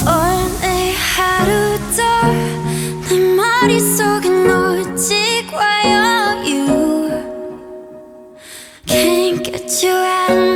오늘 하루도 내 머릿속엔 오직 와요 You Can't get you out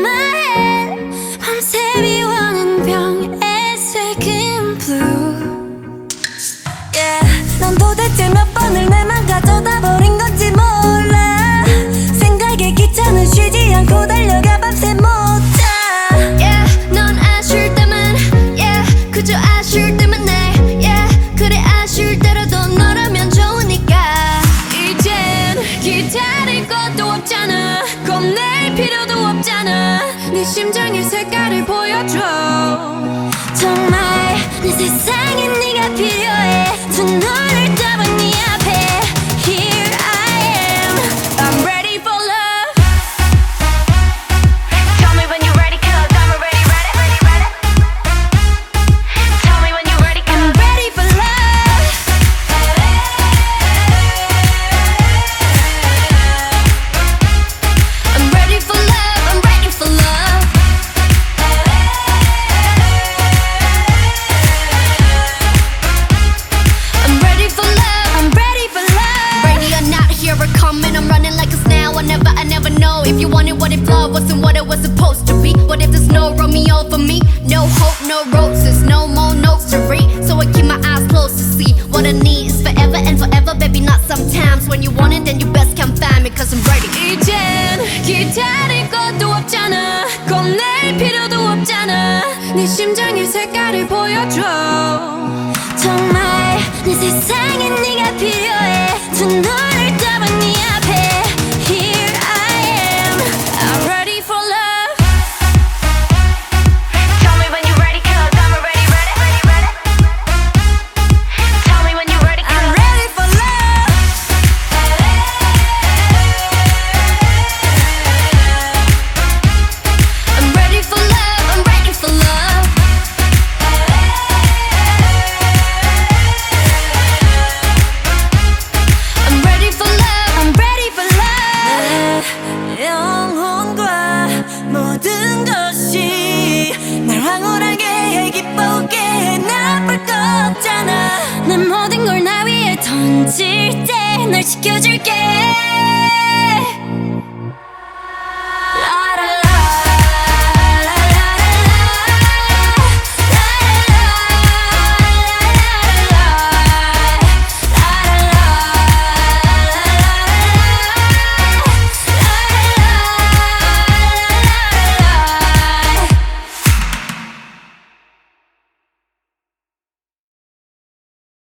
기다릴 것도 없잖아. 겁낼 필요도 없잖아. 네 심장의 색깔 you wanted what if love wasn't what it was supposed to be. What if there's no Romeo for me? No hope, no roses, no more notes to read. So I keep my eyes closed to see what I need is forever and forever, baby, not sometimes. When you want it, then you best come find me, cause I'm ready. 이젠 기다릴 것도 없잖아 겁낼 필요도 없잖아 네 심장의 색깔을 보여줘 정말 내 세상엔 네가 필요해 두 눈